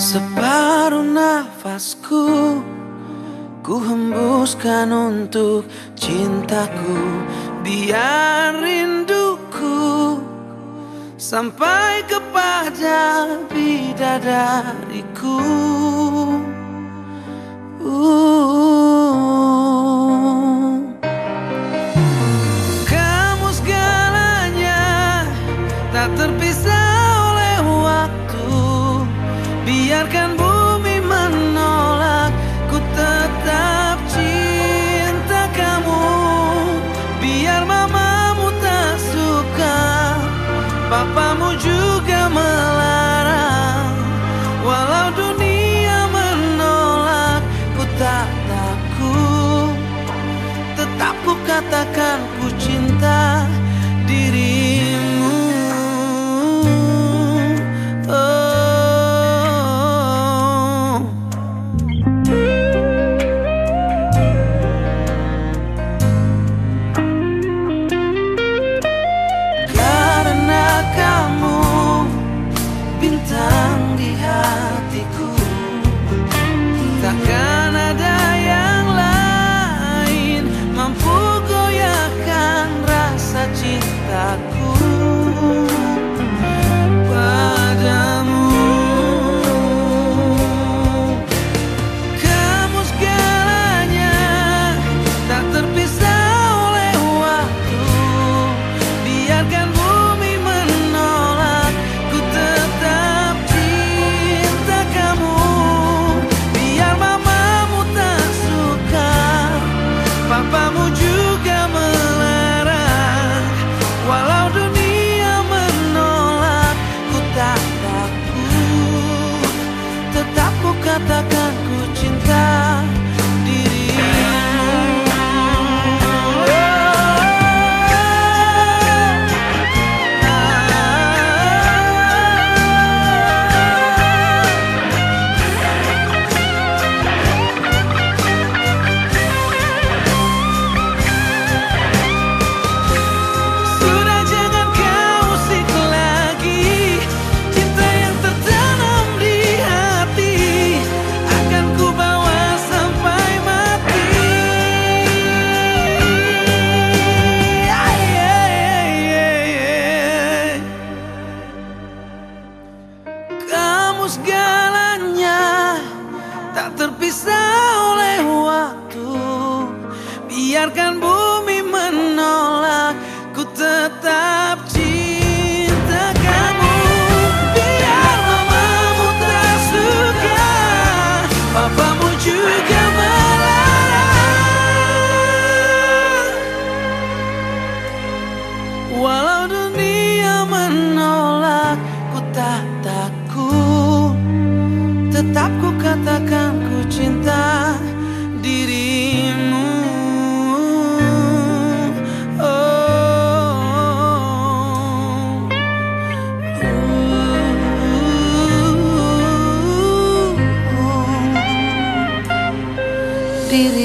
Separuh nafasku Ku hembuskan untuk cintaku Biar rinduku Sampai kepada bidadariku uh. katakan kamu segalanya Tak terpisah oleh waktu. Biarkan bumi menolak Ku tetap cinta. tetap ku katakan ku cinta dirimu. Oh, diri